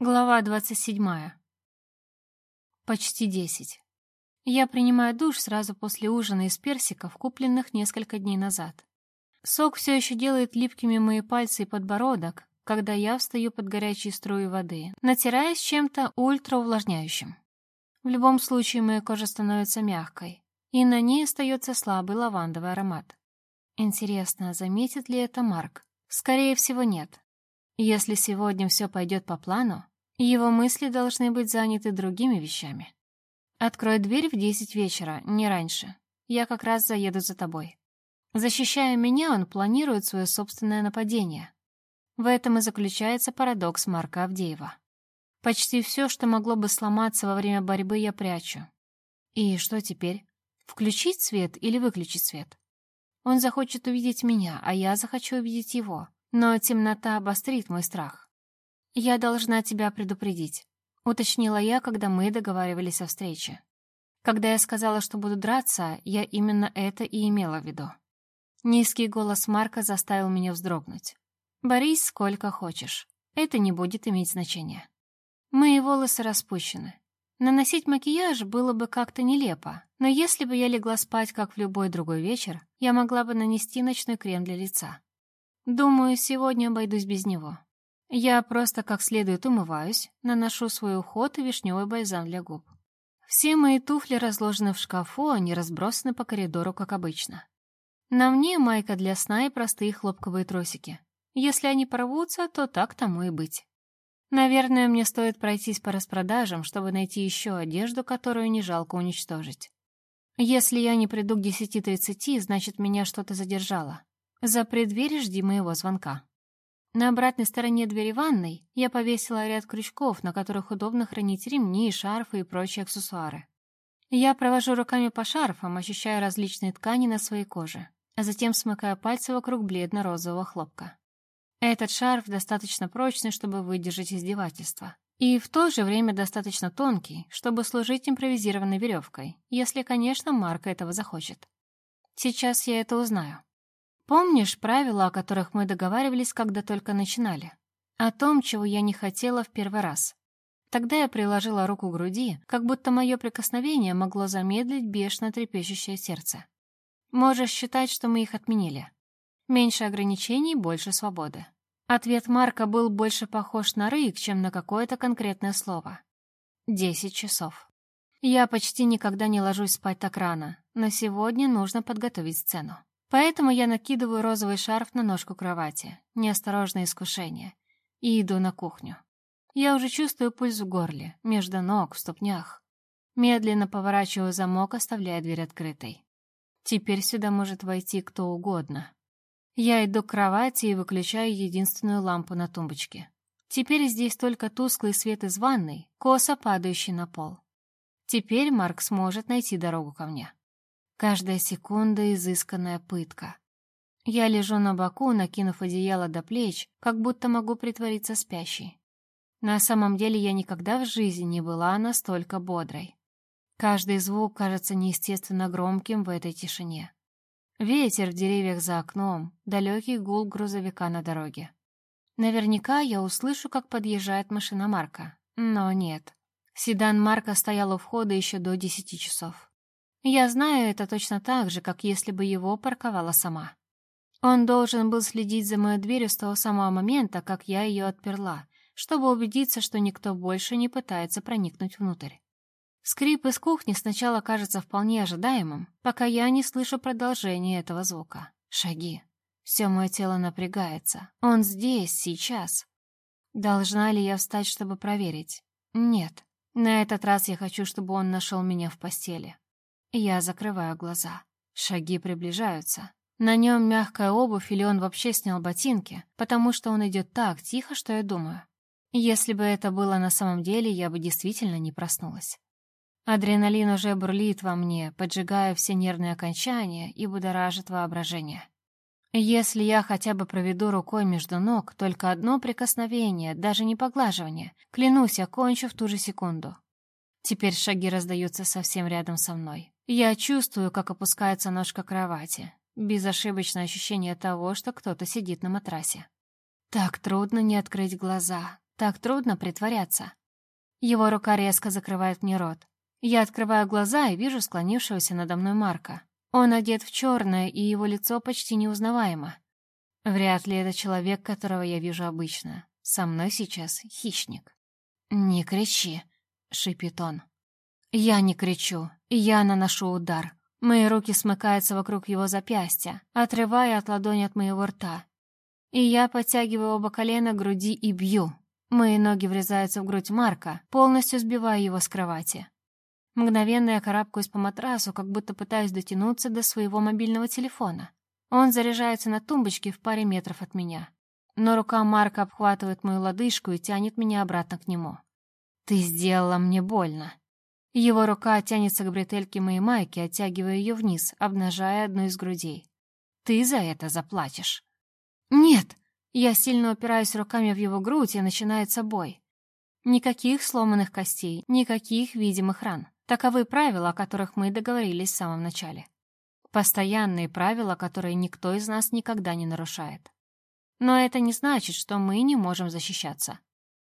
Глава двадцать седьмая. Почти десять. Я принимаю душ сразу после ужина из персиков, купленных несколько дней назад. Сок все еще делает липкими мои пальцы и подбородок, когда я встаю под горячие струи воды, натираясь чем-то ультраувлажняющим. В любом случае моя кожа становится мягкой, и на ней остается слабый лавандовый аромат. Интересно, заметит ли это Марк? Скорее всего, нет. Если сегодня все пойдет по плану, его мысли должны быть заняты другими вещами. Открой дверь в десять вечера, не раньше. Я как раз заеду за тобой. Защищая меня, он планирует свое собственное нападение. В этом и заключается парадокс Марка Авдеева. Почти все, что могло бы сломаться во время борьбы, я прячу. И что теперь? Включить свет или выключить свет? Он захочет увидеть меня, а я захочу увидеть его. Но темнота обострит мой страх. «Я должна тебя предупредить», — уточнила я, когда мы договаривались о встрече. Когда я сказала, что буду драться, я именно это и имела в виду. Низкий голос Марка заставил меня вздрогнуть. «Борись сколько хочешь. Это не будет иметь значения». Мои волосы распущены. Наносить макияж было бы как-то нелепо, но если бы я легла спать, как в любой другой вечер, я могла бы нанести ночной крем для лица. Думаю, сегодня обойдусь без него. Я просто как следует умываюсь, наношу свой уход и вишневый бальзам для губ. Все мои туфли разложены в шкафу, они разбросаны по коридору, как обычно. На мне майка для сна и простые хлопковые тросики. Если они порвутся, то так тому и быть. Наверное, мне стоит пройтись по распродажам, чтобы найти еще одежду, которую не жалко уничтожить. Если я не приду к 10.30, значит, меня что-то задержало. За преддверие жди моего звонка. На обратной стороне двери ванной я повесила ряд крючков, на которых удобно хранить ремни, шарфы и прочие аксессуары. Я провожу руками по шарфам, ощущая различные ткани на своей коже, а затем смыкаю пальцы вокруг бледно-розового хлопка. Этот шарф достаточно прочный, чтобы выдержать издевательство, и в то же время достаточно тонкий, чтобы служить импровизированной веревкой, если, конечно, Марк этого захочет. Сейчас я это узнаю. Помнишь правила, о которых мы договаривались, когда только начинали? О том, чего я не хотела в первый раз. Тогда я приложила руку к груди, как будто мое прикосновение могло замедлить бешено трепещущее сердце. Можешь считать, что мы их отменили. Меньше ограничений, больше свободы. Ответ Марка был больше похож на рык, чем на какое-то конкретное слово. Десять часов. Я почти никогда не ложусь спать так рано, но сегодня нужно подготовить сцену. Поэтому я накидываю розовый шарф на ножку кровати, неосторожное искушение, и иду на кухню. Я уже чувствую пульс в горле, между ног, в ступнях. Медленно поворачиваю замок, оставляя дверь открытой. Теперь сюда может войти кто угодно. Я иду к кровати и выключаю единственную лампу на тумбочке. Теперь здесь только тусклый свет из ванной, косо падающий на пол. Теперь Марк сможет найти дорогу ко мне. Каждая секунда — изысканная пытка. Я лежу на боку, накинув одеяло до плеч, как будто могу притвориться спящей. На самом деле я никогда в жизни не была настолько бодрой. Каждый звук кажется неестественно громким в этой тишине. Ветер в деревьях за окном, далекий гул грузовика на дороге. Наверняка я услышу, как подъезжает машина Марка. Но нет. Седан Марка стоял у входа еще до десяти часов. Я знаю это точно так же, как если бы его парковала сама. Он должен был следить за моей дверью с того самого момента, как я ее отперла, чтобы убедиться, что никто больше не пытается проникнуть внутрь. Скрип из кухни сначала кажется вполне ожидаемым, пока я не слышу продолжения этого звука. Шаги. Все мое тело напрягается. Он здесь, сейчас. Должна ли я встать, чтобы проверить? Нет. На этот раз я хочу, чтобы он нашел меня в постели. Я закрываю глаза. Шаги приближаются. На нем мягкая обувь или он вообще снял ботинки, потому что он идет так тихо, что я думаю. Если бы это было на самом деле, я бы действительно не проснулась. Адреналин уже бурлит во мне, поджигая все нервные окончания и будоражит воображение. Если я хотя бы проведу рукой между ног, только одно прикосновение, даже не поглаживание, клянусь, я кончу в ту же секунду. Теперь шаги раздаются совсем рядом со мной. Я чувствую, как опускается ножка кровати. Безошибочное ощущение того, что кто-то сидит на матрасе. Так трудно не открыть глаза. Так трудно притворяться. Его рука резко закрывает мне рот. Я открываю глаза и вижу склонившегося надо мной Марка. Он одет в черное, и его лицо почти неузнаваемо. Вряд ли это человек, которого я вижу обычно. Со мной сейчас хищник. «Не кричи», — шипит он. Я не кричу, я наношу удар. Мои руки смыкаются вокруг его запястья, отрывая от ладони от моего рта. И я подтягиваю оба колена к груди и бью. Мои ноги врезаются в грудь Марка, полностью сбивая его с кровати. Мгновенно я карабкаюсь по матрасу, как будто пытаюсь дотянуться до своего мобильного телефона. Он заряжается на тумбочке в паре метров от меня. Но рука Марка обхватывает мою лодыжку и тянет меня обратно к нему. «Ты сделала мне больно», его рука тянется к бретельке моей майки, оттягивая ее вниз, обнажая одну из грудей. «Ты за это заплатишь». «Нет!» Я сильно упираюсь руками в его грудь, и начинается бой. Никаких сломанных костей, никаких видимых ран. Таковы правила, о которых мы договорились в самом начале. Постоянные правила, которые никто из нас никогда не нарушает. Но это не значит, что мы не можем защищаться.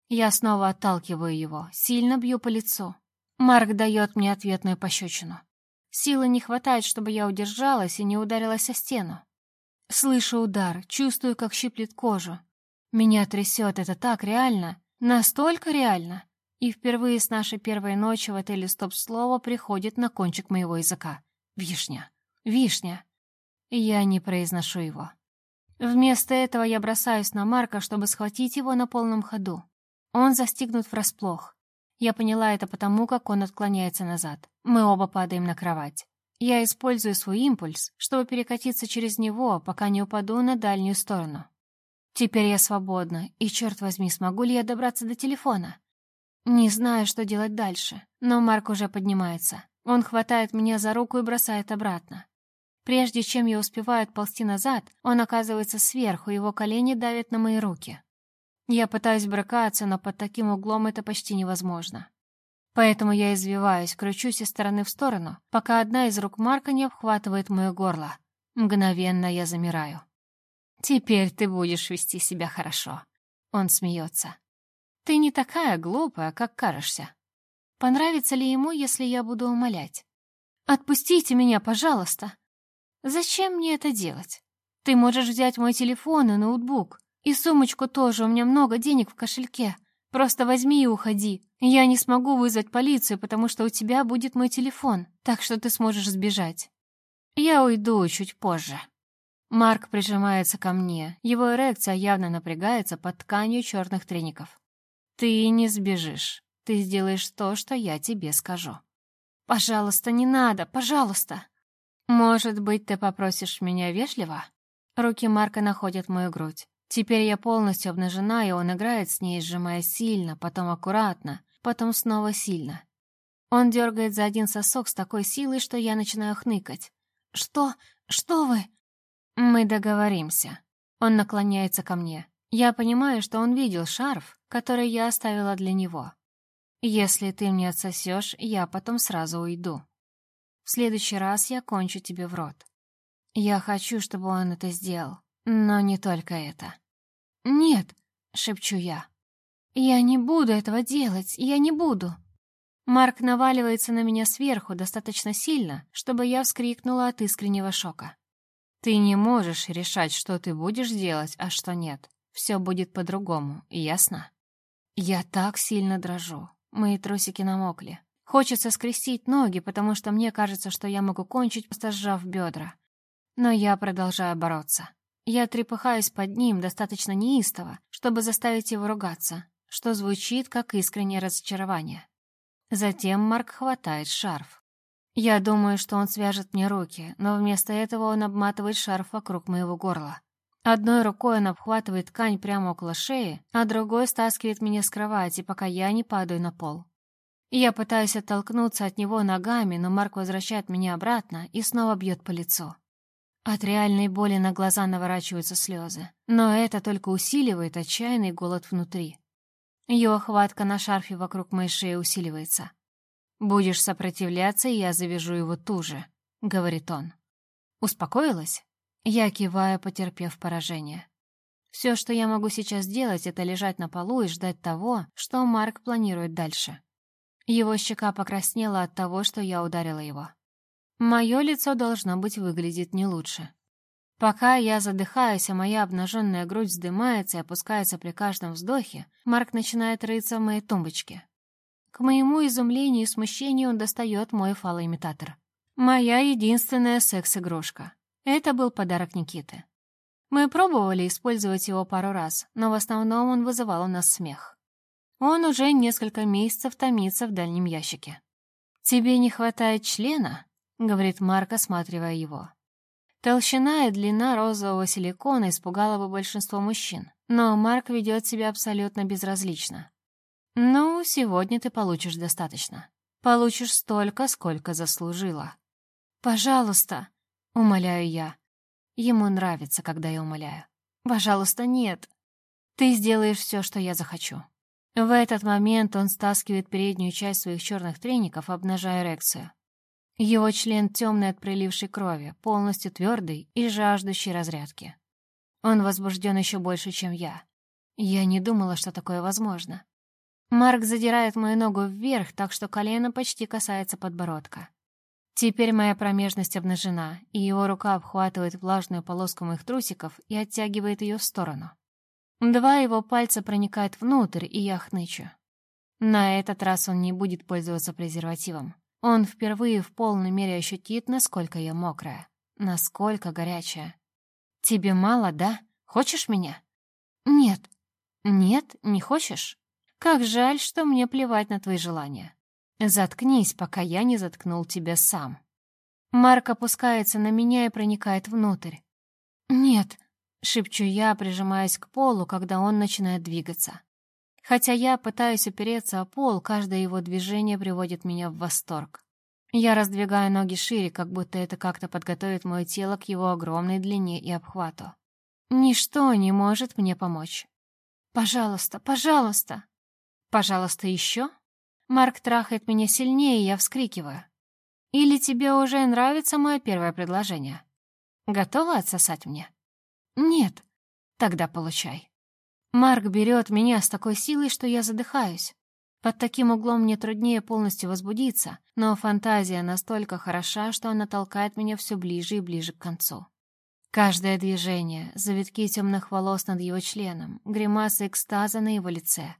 Я снова отталкиваю его, сильно бью по лицу. Марк дает мне ответную пощечину. Силы не хватает, чтобы я удержалась и не ударилась о стену. Слышу удар, чувствую, как щиплет кожу. Меня трясет, это так реально, настолько реально. И впервые с нашей первой ночи в отеле «Стоп-слово» приходит на кончик моего языка. Вишня. Вишня. Я не произношу его. Вместо этого я бросаюсь на Марка, чтобы схватить его на полном ходу. Он застигнут врасплох. Я поняла это потому, как он отклоняется назад. Мы оба падаем на кровать. Я использую свой импульс, чтобы перекатиться через него, пока не упаду на дальнюю сторону. Теперь я свободна, и, черт возьми, смогу ли я добраться до телефона? Не знаю, что делать дальше, но Марк уже поднимается. Он хватает меня за руку и бросает обратно. Прежде чем я успеваю отползти назад, он оказывается сверху, его колени давят на мои руки. Я пытаюсь брыкаться, но под таким углом это почти невозможно. Поэтому я извиваюсь, кручусь из стороны в сторону, пока одна из рук Марка не обхватывает мое горло. Мгновенно я замираю. «Теперь ты будешь вести себя хорошо». Он смеется. «Ты не такая глупая, как кажешься. Понравится ли ему, если я буду умолять? Отпустите меня, пожалуйста. Зачем мне это делать? Ты можешь взять мой телефон и ноутбук. И сумочку тоже, у меня много денег в кошельке. Просто возьми и уходи. Я не смогу вызвать полицию, потому что у тебя будет мой телефон, так что ты сможешь сбежать. Я уйду чуть позже. Марк прижимается ко мне. Его эрекция явно напрягается под тканью черных треников. Ты не сбежишь. Ты сделаешь то, что я тебе скажу. Пожалуйста, не надо, пожалуйста. Может быть, ты попросишь меня вежливо? Руки Марка находят мою грудь. Теперь я полностью обнажена, и он играет с ней, сжимая сильно, потом аккуратно, потом снова сильно. Он дергает за один сосок с такой силой, что я начинаю хныкать. «Что? Что вы?» «Мы договоримся». Он наклоняется ко мне. Я понимаю, что он видел шарф, который я оставила для него. «Если ты мне отсосешь, я потом сразу уйду. В следующий раз я кончу тебе в рот. Я хочу, чтобы он это сделал. Но не только это. «Нет», — шепчу я. «Я не буду этого делать, я не буду». Марк наваливается на меня сверху достаточно сильно, чтобы я вскрикнула от искреннего шока. «Ты не можешь решать, что ты будешь делать, а что нет. Все будет по-другому, ясно?» Я так сильно дрожу. Мои трусики намокли. Хочется скрестить ноги, потому что мне кажется, что я могу кончить, просто сжав бедра. Но я продолжаю бороться. Я трепыхаюсь под ним достаточно неистово, чтобы заставить его ругаться, что звучит как искреннее разочарование. Затем Марк хватает шарф. Я думаю, что он свяжет мне руки, но вместо этого он обматывает шарф вокруг моего горла. Одной рукой он обхватывает ткань прямо около шеи, а другой стаскивает меня с кровати, пока я не падаю на пол. Я пытаюсь оттолкнуться от него ногами, но Марк возвращает меня обратно и снова бьет по лицу. От реальной боли на глаза наворачиваются слезы, но это только усиливает отчаянный голод внутри. Его хватка на шарфе вокруг моей шеи усиливается. «Будешь сопротивляться, я завяжу его туже», — говорит он. «Успокоилась?» Я киваю, потерпев поражение. Все, что я могу сейчас делать, это лежать на полу и ждать того, что Марк планирует дальше. Его щека покраснела от того, что я ударила его. Мое лицо должно быть выглядит не лучше. Пока я задыхаюсь, а моя обнаженная грудь вздымается и опускается при каждом вздохе, Марк начинает рыться в моей тумбочке. К моему изумлению и смущению он достает мой фалоимитатор. Моя единственная секс-игрушка. Это был подарок Никиты. Мы пробовали использовать его пару раз, но в основном он вызывал у нас смех. Он уже несколько месяцев томится в дальнем ящике. «Тебе не хватает члена?» — говорит Марк, осматривая его. Толщина и длина розового силикона испугала бы большинство мужчин, но Марк ведет себя абсолютно безразлично. «Ну, сегодня ты получишь достаточно. Получишь столько, сколько заслужила». «Пожалуйста», — умоляю я. Ему нравится, когда я умоляю. «Пожалуйста, нет. Ты сделаешь все, что я захочу». В этот момент он стаскивает переднюю часть своих черных треников, обнажая эрекцию. Его член темный от прилившей крови, полностью твердый и жаждущий разрядки. Он возбужден еще больше, чем я. Я не думала, что такое возможно. Марк задирает мою ногу вверх, так что колено почти касается подбородка. Теперь моя промежность обнажена, и его рука обхватывает влажную полоску моих трусиков и оттягивает ее в сторону. Два его пальца проникают внутрь, и я хнычу. На этот раз он не будет пользоваться презервативом. Он впервые в полной мере ощутит, насколько я мокрая, насколько горячая. «Тебе мало, да? Хочешь меня?» «Нет». «Нет, не хочешь? Как жаль, что мне плевать на твои желания. Заткнись, пока я не заткнул тебя сам». Марк опускается на меня и проникает внутрь. «Нет», — шепчу я, прижимаясь к полу, когда он начинает двигаться. Хотя я пытаюсь опереться о пол, каждое его движение приводит меня в восторг. Я раздвигаю ноги шире, как будто это как-то подготовит мое тело к его огромной длине и обхвату. Ничто не может мне помочь. «Пожалуйста, пожалуйста!» «Пожалуйста, еще?» Марк трахает меня сильнее, и я вскрикиваю. «Или тебе уже нравится мое первое предложение? Готова отсосать мне?» «Нет». «Тогда получай». Марк берет меня с такой силой, что я задыхаюсь. Под таким углом мне труднее полностью возбудиться, но фантазия настолько хороша, что она толкает меня все ближе и ближе к концу. Каждое движение, завитки темных волос над его членом, гримасы экстаза на его лице.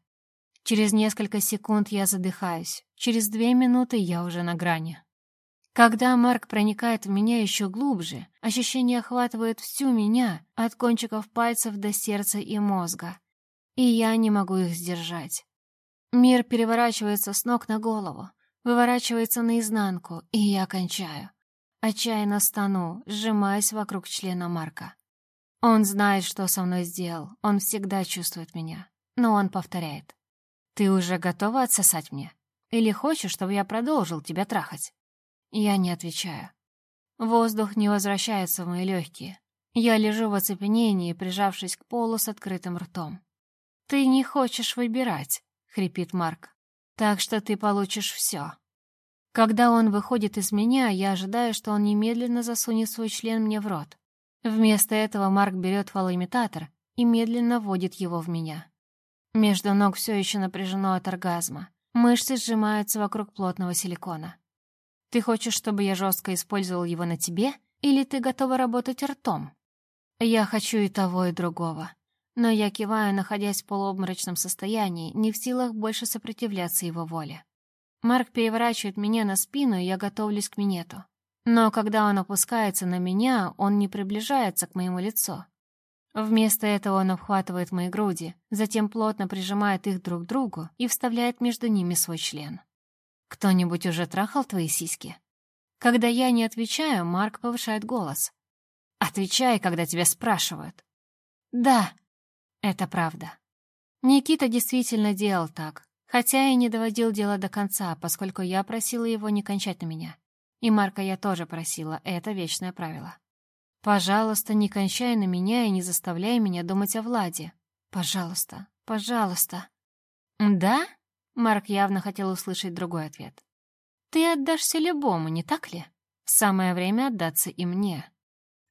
Через несколько секунд я задыхаюсь, через две минуты я уже на грани. Когда Марк проникает в меня еще глубже, ощущение охватывает всю меня, от кончиков пальцев до сердца и мозга. И я не могу их сдержать. Мир переворачивается с ног на голову, выворачивается наизнанку, и я кончаю. Отчаянно стану, сжимаясь вокруг члена Марка. Он знает, что со мной сделал, он всегда чувствует меня, но он повторяет. «Ты уже готова отсосать мне? Или хочешь, чтобы я продолжил тебя трахать?» Я не отвечаю. Воздух не возвращается в мои легкие. Я лежу в оцепенении, прижавшись к полу с открытым ртом. «Ты не хочешь выбирать», — хрипит Марк. «Так что ты получишь все». Когда он выходит из меня, я ожидаю, что он немедленно засунет свой член мне в рот. Вместо этого Марк берет фалоимитатор и медленно вводит его в меня. Между ног все еще напряжено от оргазма. Мышцы сжимаются вокруг плотного силикона. Ты хочешь, чтобы я жестко использовал его на тебе, или ты готова работать ртом? Я хочу и того, и другого. Но я киваю, находясь в полуобморочном состоянии, не в силах больше сопротивляться его воле. Марк переворачивает меня на спину, и я готовлюсь к минету. Но когда он опускается на меня, он не приближается к моему лицу. Вместо этого он обхватывает мои груди, затем плотно прижимает их друг к другу и вставляет между ними свой член. «Кто-нибудь уже трахал твои сиськи?» Когда я не отвечаю, Марк повышает голос. «Отвечай, когда тебя спрашивают». «Да, это правда». Никита действительно делал так, хотя и не доводил дело до конца, поскольку я просила его не кончать на меня. И Марка я тоже просила, это вечное правило. «Пожалуйста, не кончай на меня и не заставляй меня думать о Владе. Пожалуйста, пожалуйста». «Да?» Марк явно хотел услышать другой ответ. «Ты отдашься любому, не так ли? Самое время отдаться и мне».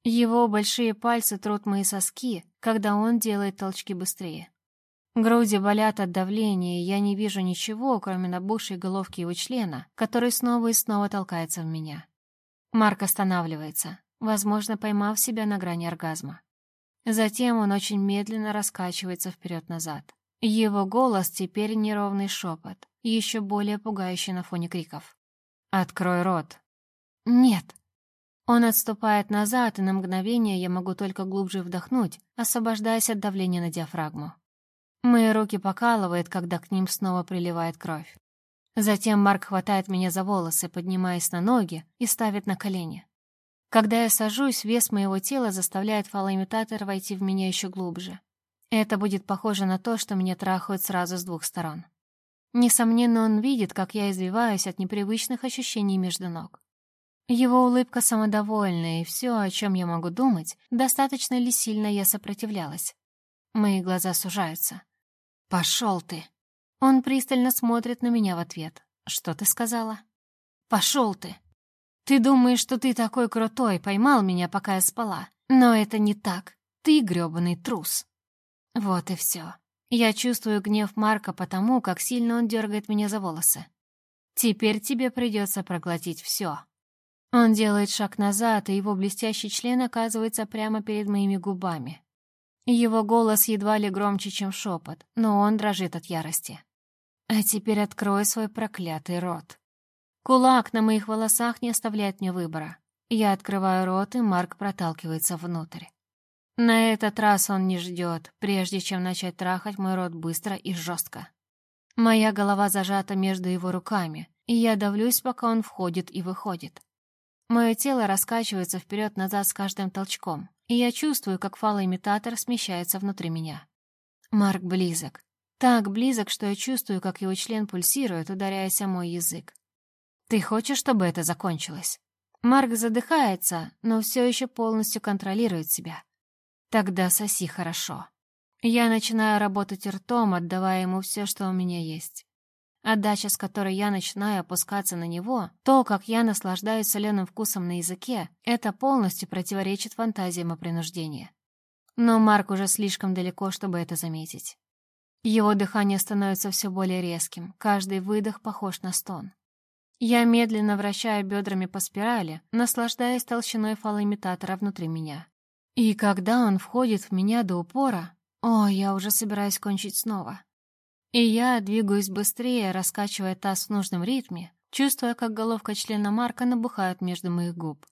Его большие пальцы трут мои соски, когда он делает толчки быстрее. Груди болят от давления, и я не вижу ничего, кроме набухшей головки его члена, который снова и снова толкается в меня. Марк останавливается, возможно, поймав себя на грани оргазма. Затем он очень медленно раскачивается вперед-назад. Его голос теперь неровный шепот, еще более пугающий на фоне криков. «Открой рот!» «Нет!» Он отступает назад, и на мгновение я могу только глубже вдохнуть, освобождаясь от давления на диафрагму. Мои руки покалывает, когда к ним снова приливает кровь. Затем Марк хватает меня за волосы, поднимаясь на ноги и ставит на колени. Когда я сажусь, вес моего тела заставляет фалоимитатор войти в меня еще глубже. Это будет похоже на то, что меня трахают сразу с двух сторон. Несомненно, он видит, как я извиваюсь от непривычных ощущений между ног. Его улыбка самодовольная, и все, о чем я могу думать, достаточно ли сильно я сопротивлялась. Мои глаза сужаются. «Пошел ты!» Он пристально смотрит на меня в ответ. «Что ты сказала?» «Пошел ты!» «Ты думаешь, что ты такой крутой, поймал меня, пока я спала. Но это не так. Ты грёбаный трус». Вот и все. Я чувствую гнев Марка потому, как сильно он дергает меня за волосы. Теперь тебе придется проглотить все. Он делает шаг назад, и его блестящий член оказывается прямо перед моими губами. Его голос едва ли громче, чем шепот, но он дрожит от ярости. «А теперь открой свой проклятый рот». Кулак на моих волосах не оставляет мне выбора. Я открываю рот, и Марк проталкивается внутрь. На этот раз он не ждет, прежде чем начать трахать мой рот быстро и жестко. Моя голова зажата между его руками, и я давлюсь, пока он входит и выходит. Мое тело раскачивается вперед-назад с каждым толчком, и я чувствую, как фалоимитатор смещается внутри меня. Марк близок. Так близок, что я чувствую, как его член пульсирует, ударяясь о мой язык. «Ты хочешь, чтобы это закончилось?» Марк задыхается, но все еще полностью контролирует себя. «Тогда соси хорошо». Я начинаю работать ртом, отдавая ему все, что у меня есть. Отдача, с которой я начинаю опускаться на него, то, как я наслаждаюсь соленым вкусом на языке, это полностью противоречит фантазиям о принуждении. Но Марк уже слишком далеко, чтобы это заметить. Его дыхание становится все более резким, каждый выдох похож на стон. Я медленно вращаю бедрами по спирали, наслаждаясь толщиной фалоимитатора внутри меня. И когда он входит в меня до упора, о, я уже собираюсь кончить снова. И я двигаюсь быстрее, раскачивая таз в нужном ритме, чувствуя, как головка члена Марка набухает между моих губ.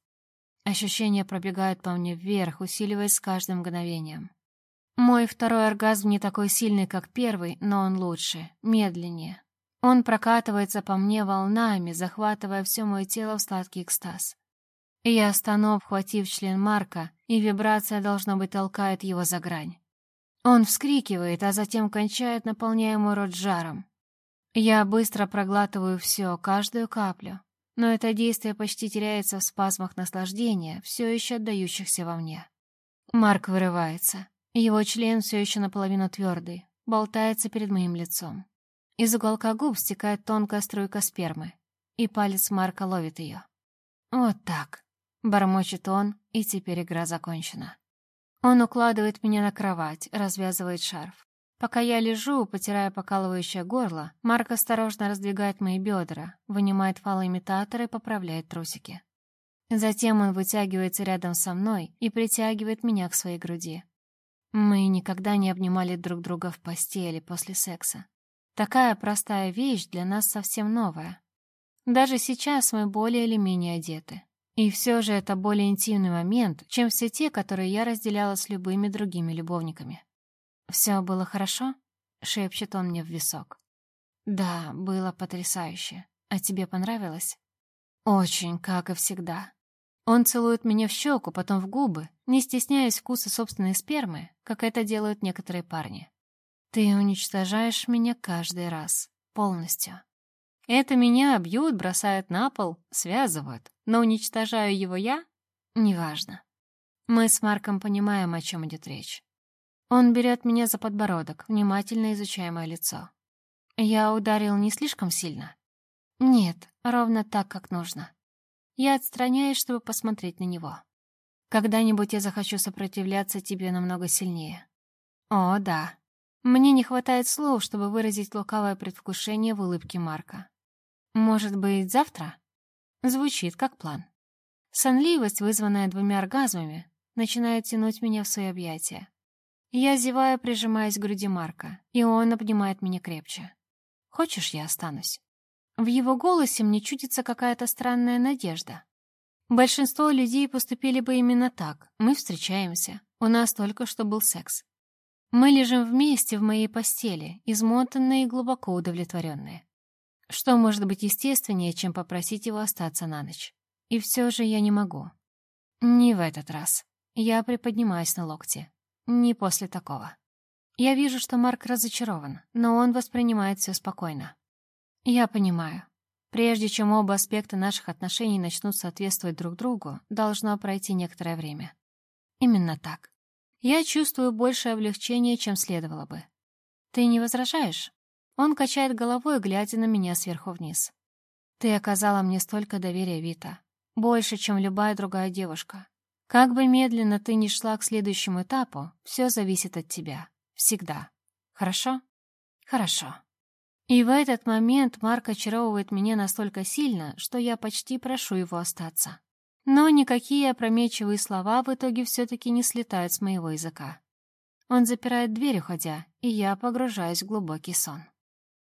Ощущения пробегают по мне вверх, усиливаясь с каждым мгновением. Мой второй оргазм не такой сильный, как первый, но он лучше, медленнее. Он прокатывается по мне волнами, захватывая все мое тело в сладкий экстаз. Я стану, обхватив член Марка, и вибрация, должно быть, толкает его за грань. Он вскрикивает, а затем кончает, наполняя мой рот жаром. Я быстро проглатываю все, каждую каплю, но это действие почти теряется в спазмах наслаждения, все еще отдающихся во мне. Марк вырывается. Его член все еще наполовину твердый, болтается перед моим лицом. Из уголка губ стекает тонкая струйка спермы, и палец Марка ловит ее. «Вот так», — бормочет он, и теперь игра закончена. Он укладывает меня на кровать, развязывает шарф. Пока я лежу, потирая покалывающее горло, Марк осторожно раздвигает мои бедра, вынимает фалоимитатор и поправляет трусики. Затем он вытягивается рядом со мной и притягивает меня к своей груди. Мы никогда не обнимали друг друга в постели после секса. Такая простая вещь для нас совсем новая. Даже сейчас мы более или менее одеты. И все же это более интимный момент, чем все те, которые я разделяла с любыми другими любовниками. «Все было хорошо?» — шепчет он мне в висок. «Да, было потрясающе. А тебе понравилось?» «Очень, как и всегда». Он целует меня в щеку, потом в губы, не стесняясь вкуса собственной спермы, как это делают некоторые парни. «Ты уничтожаешь меня каждый раз. Полностью. Это меня бьют, бросают на пол, связывают. Но уничтожаю его я? Неважно. Мы с Марком понимаем, о чем идет речь. Он берет меня за подбородок, внимательно изучая мое лицо. Я ударил не слишком сильно? Нет, ровно так, как нужно. Я отстраняюсь, чтобы посмотреть на него. Когда-нибудь я захочу сопротивляться тебе намного сильнее. О, да. Мне не хватает слов, чтобы выразить лукавое предвкушение в улыбке Марка. Может быть, завтра? Звучит как план. Сонливость, вызванная двумя оргазмами, начинает тянуть меня в свои объятия. Я зеваю, прижимаясь к груди Марка, и он обнимает меня крепче. «Хочешь, я останусь?» В его голосе мне чудится какая-то странная надежда. Большинство людей поступили бы именно так. Мы встречаемся. У нас только что был секс. Мы лежим вместе в моей постели, измотанные и глубоко удовлетворенные. Что может быть естественнее, чем попросить его остаться на ночь? И все же я не могу. Не в этот раз. Я приподнимаюсь на локте. Не после такого. Я вижу, что Марк разочарован, но он воспринимает все спокойно. Я понимаю. Прежде чем оба аспекта наших отношений начнут соответствовать друг другу, должно пройти некоторое время. Именно так. Я чувствую большее облегчение, чем следовало бы. Ты не возражаешь? Он качает головой, глядя на меня сверху вниз. Ты оказала мне столько доверия, Вита. Больше, чем любая другая девушка. Как бы медленно ты ни шла к следующему этапу, все зависит от тебя. Всегда. Хорошо? Хорошо. И в этот момент Марк очаровывает меня настолько сильно, что я почти прошу его остаться. Но никакие опрометчивые слова в итоге все-таки не слетают с моего языка. Он запирает дверь, уходя, и я погружаюсь в глубокий сон.